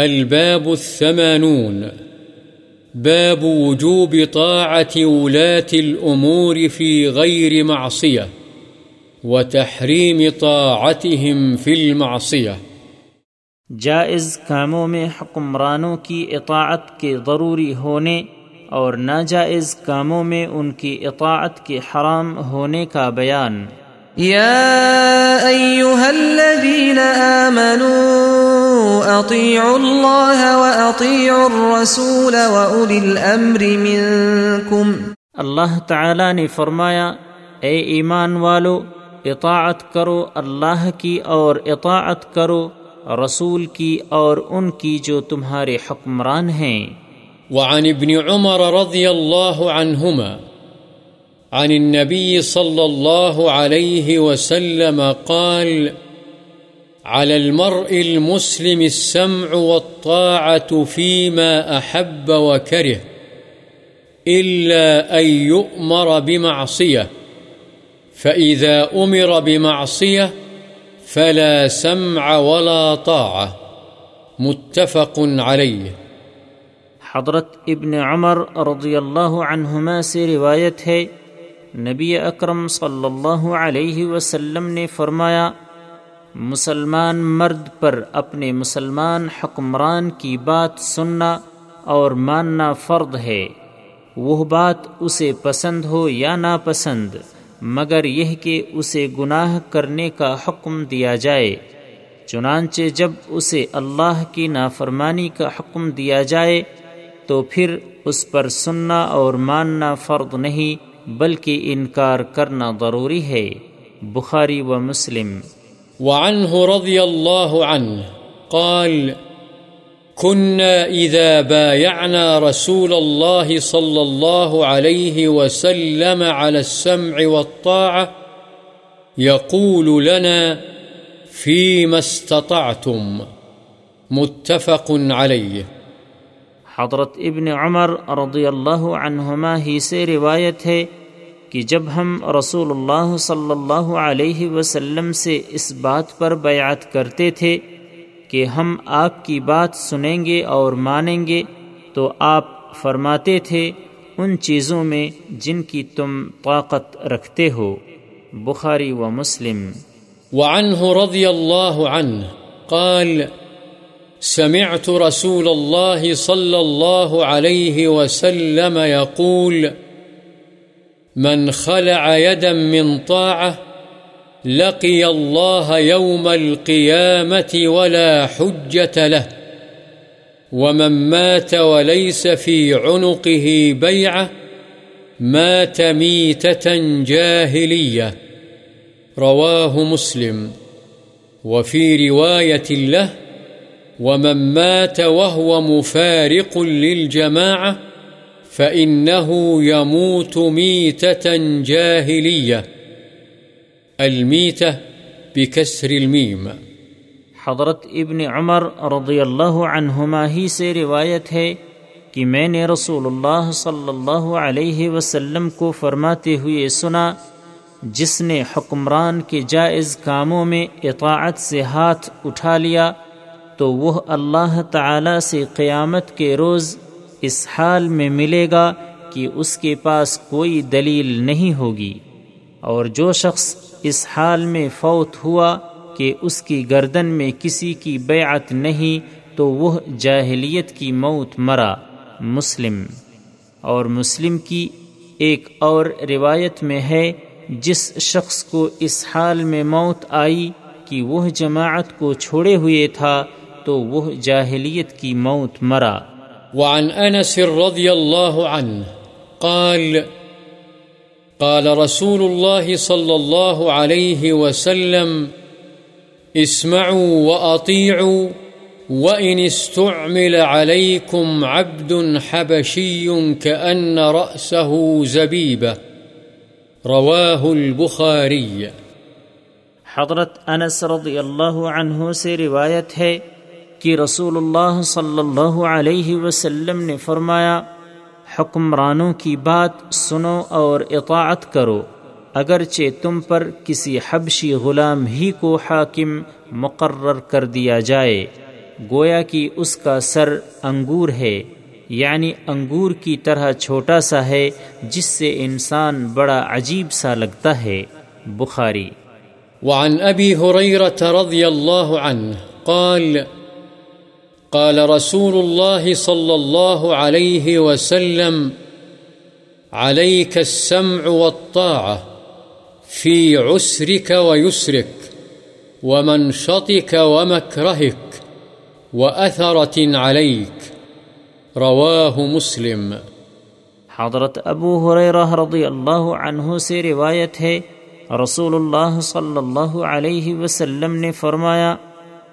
الباب الثمانون. باب وجوب طاعة ولاة الأمور في غير معصية وتحريم طاعتهم في المعصية. جائز کاموں میں حکمرانوں کی اطاعت کے ضروری ہونے اور ناجائز کاموں میں ان کی اطاعت کے حرام ہونے کا بیان۔ يا أيها الذين آمنوا أطيعوا الله وأطيعوا الرسول وأولي الأمر منكم اللہ تعالی نے فرمایا اے ایمان والو اطاعت کرو اللہ کی اور اطاعت کرو رسول کی اور ان کی جو تمہارے حکمران ہیں۔ وعن ابن عمر رضي الله عنهما عن النبي صلى الله عليه وسلم قال على المرء المسلم السمع والطاعة فيما أحب وكره، إلا أن يؤمر بمعصية، فإذا أمر بمعصية فلا سمع ولا طاعة، متفق عليه. حضرت ابن عمر رضی اللہ عنہما سے روایت ہے، نبی اکرم صلی اللہ علیہ وسلم نے فرمایا مسلمان مرد پر اپنے مسلمان حکمران کی بات سننا اور ماننا فرد ہے۔ وہ بات اسے پسند ہو یا ناپسند، مگر یہ کہ اسے گناہ کرنے کا حکم دیا جائے۔ چنانچہ جب اسے اللہ کی نافرمانی کا حکم دیا جائے، تو پھر اس پر سننا اور ماننا فرض نہیں، بلکہ انکار کرنا ضروری ہے۔ بخاری و مسلم وعنه رضي الله عنه قال، كنا إذا بايعنا رسول الله صلى الله عليه وسلم على السمع والطاعة يقول لنا، فيما استطعتم؟ متفق عليه. حضرت ابن عمر رضی اللہ عنہما ہی سے روایت ہے کہ جب ہم رسول اللہ صلی اللہ علیہ وسلم سے اس بات پر بیعت کرتے تھے کہ ہم آپ کی بات سنیں گے اور مانیں گے، تو آپ فرماتے تھے، ان چیزوں میں جن کی تم طاقت رکھتے ہو۔ بخاری و مسلم۔ وعنه رضي الله عنه قال، سمعت رسول الله صلى الله عليه وسلم يقول من خلع يدا من طاعة لقي الله يوم القيامة ولا حجة له ومن مات وليس في عنقه بيعة مات ميتة جاهلية. رواه مسلم. وفي رواية له ومن مات وهو مفارق للجماعة فإنه يموت ميتة جاهلية. الميتة بكسر الميم. حضرت ابن عمر رضی اللہ عنہما ہی سے روایت ہے کہ میں نے رسول اللہ صلی اللہ علیہ وسلم کو فرماتے ہوئے سنا، جس نے حکمران کے جائز کاموں میں اطاعت سے ہاتھ اٹھا لیا، تو وہ اللہ تعالی سے قیامت کے روز اس حال میں ملے گا کہ اس کے پاس کوئی دلیل نہیں ہوگی۔ اور جو شخص اس حال میں فوت ہوا کہ اس کی گردن میں کسی کی بیعت نہیں، تو وہ جاہلیت کی موت مرا۔ مسلم۔ اور مسلم کی ایک اور روایت میں ہے، جس شخص کو اس حال میں موت آئی کہ وہ جماعت کو چھوڑے ہوئے تھا، تو وہ جاہلیت کی موت مرا۔ وعن أنس رضي الله عنه قال قال رسول الله صلى الله عليه وسلم، اسمعوا وأطيعوا، وإن استعمل عليكم عبد حبشي كأن رأسه زبيبة. رواه البخاري. حضرت انس رضی اللہ عنہ سے روایت ہے کہ رسول اللہ صلی اللہ علیہ وسلم نے فرمایا، حکمرانوں کی بات سنو اور اطاعت کرو، اگرچہ تم پر کسی حبشی غلام ہی کو حاکم مقرر کر دیا جائے۔ گویا کہ اس کا سر انگور ہے یعنی انگور کی طرح چھوٹا سا ہے، جس سے انسان بڑا عجیب سا لگتا ہے۔ بخاری۔ وعن ابی حریرت رضی اللہ عنہ قال قال رسول الله صلى الله عليه وسلم عليك السمع والطاعة في عسرك ويسرك ومنشطك ومكرهك وأثرة عليك رواه مسلم۔ حضرت ابو حریرہ رضی اللہ عنہ سے روایت ہے، رسول اللہ صلی اللہ علیہ وسلم نے فرمایا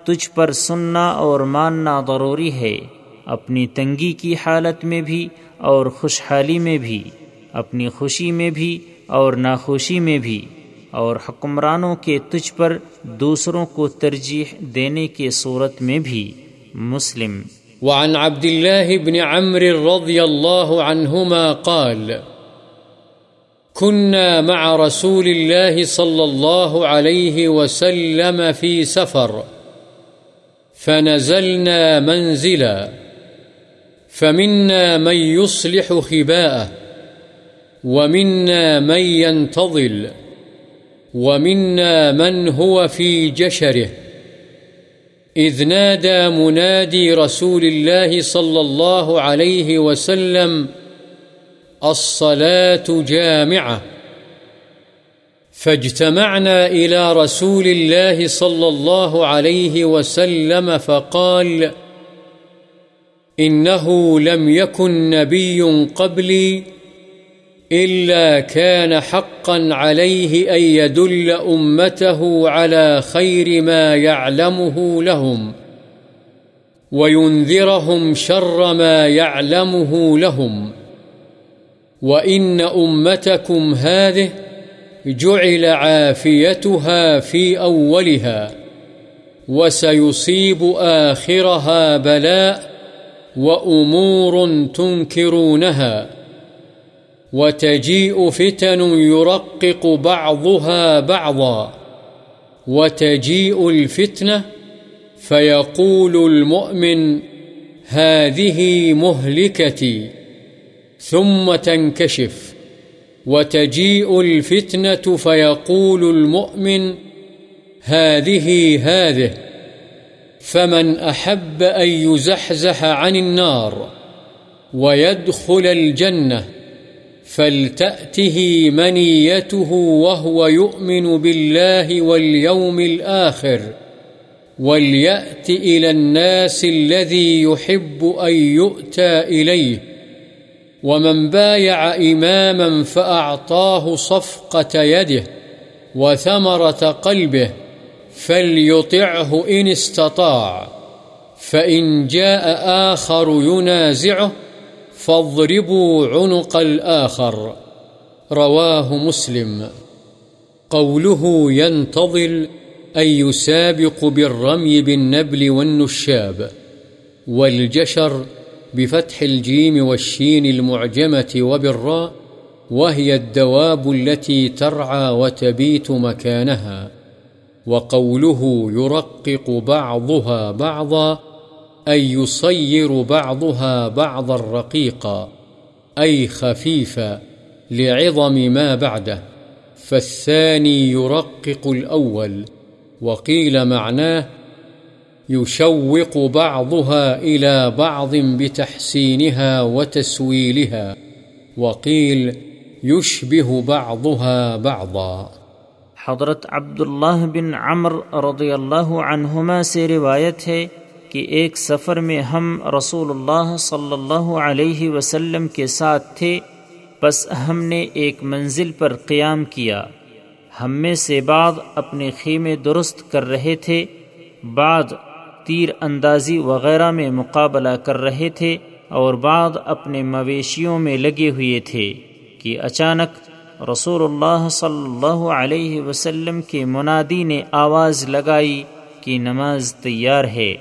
تجھ پر سننا اور ماننا ضروری ہے، اپنی تنگی کی حالت میں بھی اور خوشحالی میں بھی، اپنی خوشی میں بھی اور ناخوشی میں بھی، اور حکمرانوں کے تجھ پر دوسروں کو ترجیح دینے کے صورت میں بھی۔ مسلم۔ وعن عبد الله بن عمرو رضي الله عنهما قال كنا مع رسول الله صلى الله عليه وسلم في سفر فنزلنا منزلا فمنا من يصلح خباءه ومنا من ينتظل ومنا من هو في جشره إذ نادى منادي رسول الله صلى الله عليه وسلم الصلاة جامعة فاجتمعنا إلى رسول الله صلى الله عليه وسلم فقال، إنه لم يكن نبي قبلي إلا كان حقا عليه أن يدل أمته على خير ما يعلمه لهم وينذرهم شر ما يعلمه لهم، وإن أمتكم هذه جعل عافيتها في أولها وسيصيب آخرها بلاء وأمور تنكرونها وتجيء فتن يرقق بعضها بعضا وتجيء الفتنة فيقول المؤمن هذه مهلكتي ثم تنكشف وتجيء الفتنة فيقول المؤمن هذه هذه، فمن أحب أن يزحزح عن النار ويدخل الجنة فلتأته منيته وهو يؤمن بالله واليوم الآخر، وليأت إلى الناس الذي يحب أن يؤتى إليه. ومن بايع إماما فأعطاه صفقة يده وثمرة قلبه فليطعه إن استطاع، فإن جاء آخر ينازعه فاضربوا عنق الآخر. رواه مسلم. قوله ينتظل أن يسابق بالرمي بالنبل والنشاب، والجشر بفتح الجيم والشين المعجمة وبالراء، وهي الدواب التي ترعى وتبيت مكانها، وقوله يرقق بعضها بعضا، أي يصير بعضها بعضا رقيقا، أي خفيفا لعظم ما بعده. فالثاني يرقق الأول، وقيل معناه يشوق بعضها إلى بعض بتحسينها وتسويلها، وقيل يشبه بعضها بعضا. حضرت عبداللہ بن عمر رضی اللہ عنہما سے روایت ہے کہ ایک سفر میں ہم رسول اللہ صلی اللہ علیہ وسلم کے ساتھ تھے، بس ہم نے ایک منزل پر قیام کیا۔ ہم میں سے بعض اپنے خیمے درست کر رہے تھے، بعض تیر اندازی وغیرہ میں مقابلہ کر رہے تھے اور بعض اپنے مویشیوں میں لگے ہوئے تھے کہ اچانک رسول اللہ صلی اللہ علیہ وسلم کے منادی نے آواز لگائی کہ نماز تیار ہے۔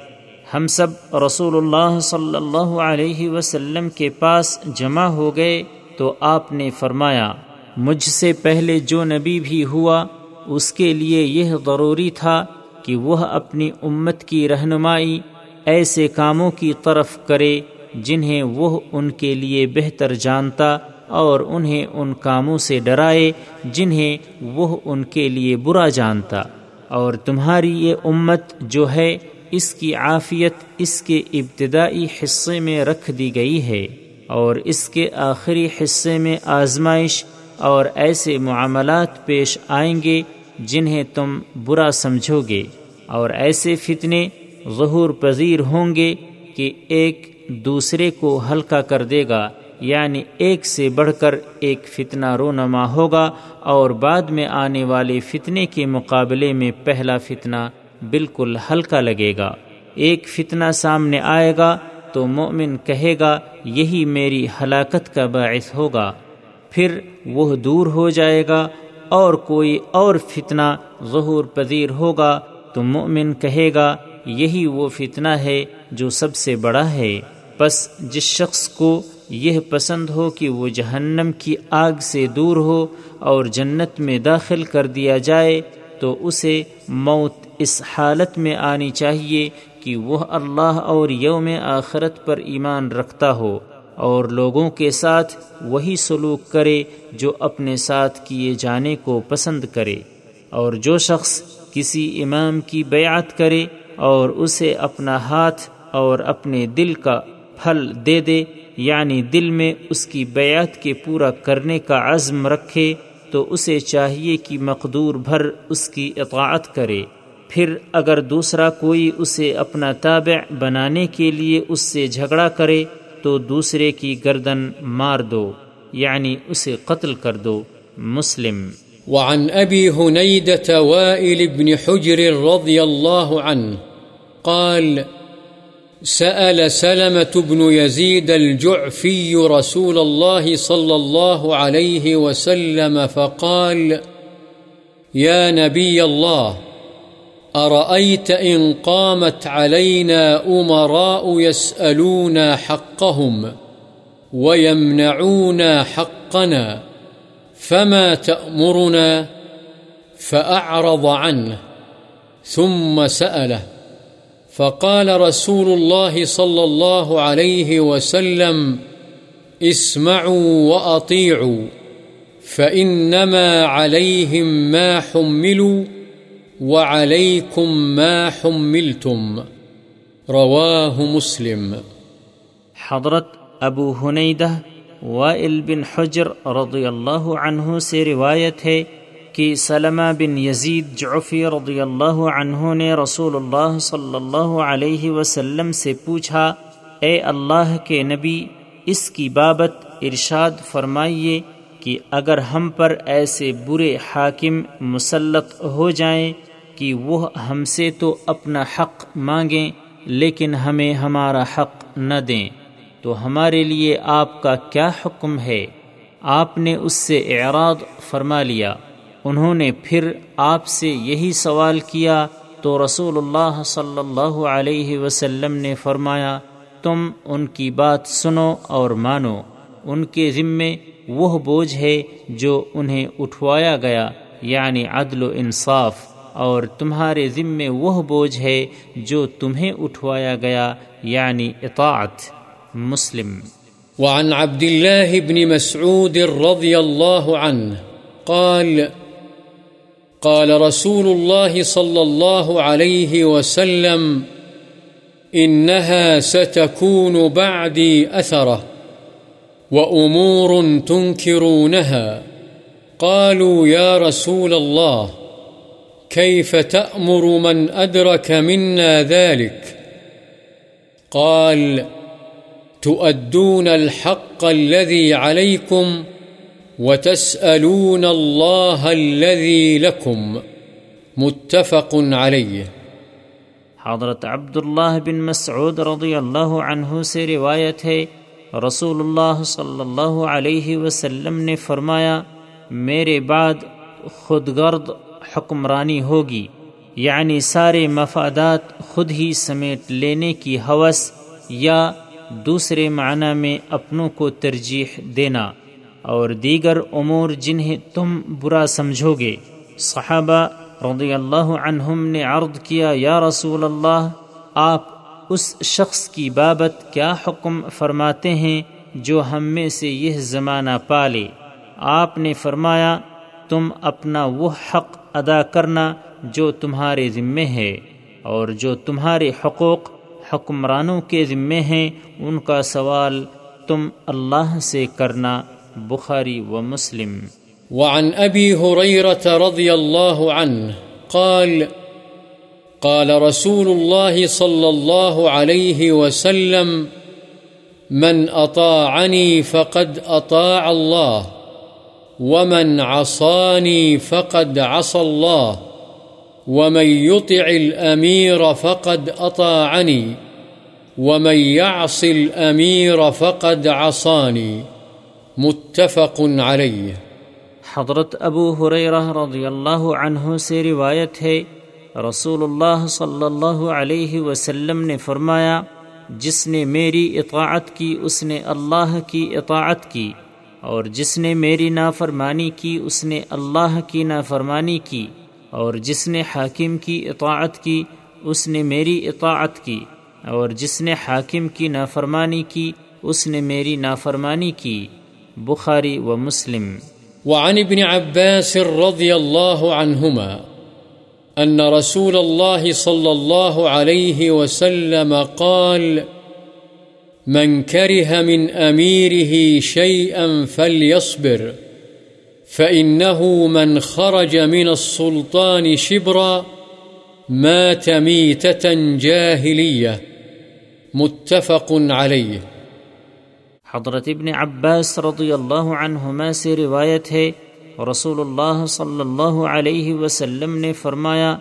ہم سب رسول اللہ صلی اللہ علیہ وسلم کے پاس جمع ہو گئے تو آپ نے فرمایا، مجھ سے پہلے جو نبی بھی ہوا، اس کے لیے یہ ضروری تھا کہ وہ اپنی امت کی رہنمائی ایسے کاموں کی طرف کرے جنہیں وہ ان کے لیے بہتر جانتا اور انہیں ان کاموں سے ڈرائے جنہیں وہ ان کے لیے برا جانتا۔ اور تمہاری یہ امت جو ہے، اس کی عافیت اس کے ابتدائی حصے میں رکھ دی گئی ہے۔ اور اس کے آخری حصے میں آزمائش اور ایسے معاملات پیش آئیں گے جنہیں تم برا سمجھو گے، اور ایسے فتنے ظہور پذیر ہوں گے کہ ایک دوسرے کو ہلکا کر دے گا یعنی ایک سے بڑھ کر ایک فتنہ رونما ہوگا، اور بعد میں آنے والے فتنے کے مقابلے میں پہلا فتنہ بالکل ہلکا لگے گا۔ ایک فتنہ سامنے آئے گا تو مومن کہے گا، یہی میری ہلاکت کا باعث ہوگا۔ پھر وہ دور ہو جائے گا اور کوئی اور فتنہ ظہور پذیر ہوگا، تو مومن کہے گا، یہی وہ فتنہ ہے جو سب سے بڑا ہے۔ بس جس شخص کو یہ پسند ہو کہ وہ جہنم کی آگ سے دور ہو اور جنت میں داخل کر دیا جائے، تو اسے موت اس حالت میں آنی چاہیے کہ وہ اللہ اور یوم آخرت پر ایمان رکھتا ہو۔ اور لوگوں کے ساتھ وہی سلوک کرے جو اپنے ساتھ کیے جانے کو پسند کرے، اور جو شخص کسی امام کی بیعت کرے اور اسے اپنا ہاتھ اور اپنے دل کا پھل دے دے یعنی دل میں اس کی بیعت کے پورا کرنے کا عزم رکھے، تو اسے چاہیے کہ مقدور بھر اس کی اطاعت کرے۔ پھر اگر دوسرا کوئی اسے اپنا تابع بنانے کے لیے اس سے جھگڑا کرے تو دوسرے کی گردن مار دو یعنی اسے قتل کر دو، مسلم۔ وعن أبي هنيدة وائل بن حجر رضي الله عنه قال، سأل سلمة بن يزيد الجعفي رسول الله صلى الله عليه وسلم فقال يا نبي الله أرأيت إن قامت علينا أمراء يسألون حقهم ويمنعون حقنا فما تأمرنا فأعرض عنه ثم سأله فقال رسول الله صلى الله عليه وسلم اسمعوا وأطيعوا فإنما عليهم ما حملوا وعليكم ما حملتم رواه مسلم۔ حضرت ابو حنیدہ وائل بن حجر رضی اللہ عنہ سے روایت ہے کہ سلمہ بن یزید جعفی رضی اللہ عنہ نے رسول اللہ صلی اللہ علیہ وسلم سے پوچھا، اے اللہ کے نبی، اس کی بابت ارشاد فرمائیے کہ اگر ہم پر ایسے برے حاکم مسلط ہو جائیں کہ وہ ہم سے تو اپنا حق مانگیں، لیکن ہمیں ہمارا حق نہ دیں، تو ہمارے لیے آپ کا کیا حکم ہے؟ آپ نے اس سے اعراض فرما لیا۔ انہوں نے پھر آپ سے یہی سوال کیا۔ تو رسول اللہ صلی اللہ علیہ وسلم نے فرمایا، تم ان کی بات سنو اور مانو۔ ان کے ذمے وہ بوجھ ہے جو انہیں اٹھوایا گیا یعنی عدل و انصاف، اور تمہارے ذمے وہ بوجھ ہے جو تمہیں اٹھوایا گیا یعنی اطاعت۔ مسلم۔ وعن عبد الله بن مسعود رضي الله عنه قال قال رسول الله صلى الله عليه وسلم، إنها ستكون بعدي أثرة وأمور تنكرونها قالوا يا رسول الله كيف تأمر من أدرك منا ذلك قال تؤدون الحق الذي عليكم وتسألون الله الذي لكم متفق عليه حضرت عبداللہ بن مسعود رضی اللہ عنہ سے روایت ہے رسول اللہ صلی اللہ علیہ وسلم نے فرمایا، میرے بعد خود گرد حکمرانی ہوگی یعنی سارے مفادات خود ہی سمیٹ لینے کی حوث یا دوسرے معنی میں اپنوں کو ترجیح دینا، اور دیگر امور جنہیں تم برا سمجھو گے صحابہ رضی اللہ عنہم نے عرض کیا، یا رسول اللہ، آپ اس شخص کی بابت کیا حکم فرماتے ہیں جو ہم میں سے یہ زمانہ پالے آپ نے فرمایا، تم اپنا وہ حق ادا کرنا جو تمہارے ذمے ہے، اور جو تمہارے حقوق حکمرانوں کے ذمے ہیں، ان کا سوال تم اللہ سے کرنا، بخاری و مسلم۔ وعن أبي هريرة رضي الله عنه قال قال رسول الله صلى الله عليه وسلم، من أطاعني فقد أطاع الله، ومن عصاني فقد عصى الله، ومن يطع الأمير فقد أطاعني، ومن يعص الأمير فقد عصاني. متفق عليه. حضرت ابو حریرہ رضی اللہ عنہ سے روایت ہے رسول اللہ صلی اللہ علیہ وسلم نے فرمایا، جس نے میری اطاعت کی، اس نے اللہ کی اطاعت کی، اور جس نے میری نافرمانی کی، اس نے اللہ کی نافرمانی کی، اور جس نے حاکم کی اطاعت کی، اس نے میری اطاعت کی، اور جس نے حاکم کی نافرمانی کی، اس نے میری نافرمانی کی۔ بخاری و مسلم۔ وعن ابن عباس رضي الله عنهما أن رسول الله صلى الله عليه وسلم قال، من كره من أميره شيئا فليصبر، فإنه من خرج من السلطان شبرا، مات ميتة جاهلية. متفق عليه. حضرت ابن عباس رضی اللہ عنہما سے روایت ہے رسول اللہ صلی اللہ علیہ وسلم نے فرمایا،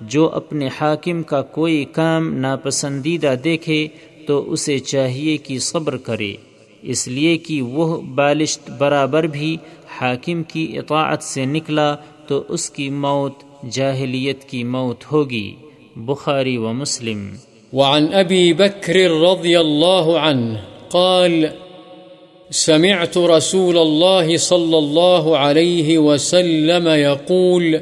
جو اپنے حاکم کا کوئی کام ناپسندیدہ دیکھے تو اسے چاہیے کہ صبر کرے۔ اس لیے کہ وہ بالشت برابر بھی حاکم کی اطاعت سے نکلا تو اس کی موت، جاہلیت کی موت ہوگی۔ بخاری و مسلم۔ وعن ابی بکر رضی اللہ عنہ قال سمعت رسول الله صلى الله عليه وسلم يقول،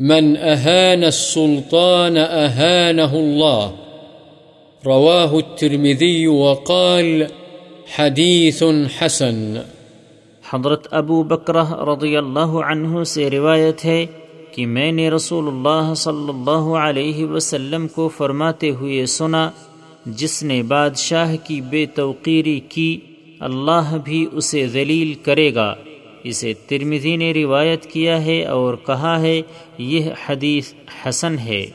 من أهان السلطان أهانه الله. رواه الترمذي وقال، حديث حسن. حضرت ابو بکرہ رضی اللہ عنہ سے روایت ہے کہ میں نے رسول اللہ صلی اللہ علیہ وسلم کو فرماتے ہوئے سنا، جس نے بادشاہ کی بے توقیری کی اللہ بھی اسے ذلیل کرے گا۔ اسے ترمزی نے روایت کیا ہے اور کہا ہے، یہ حدیث حسن ہے۔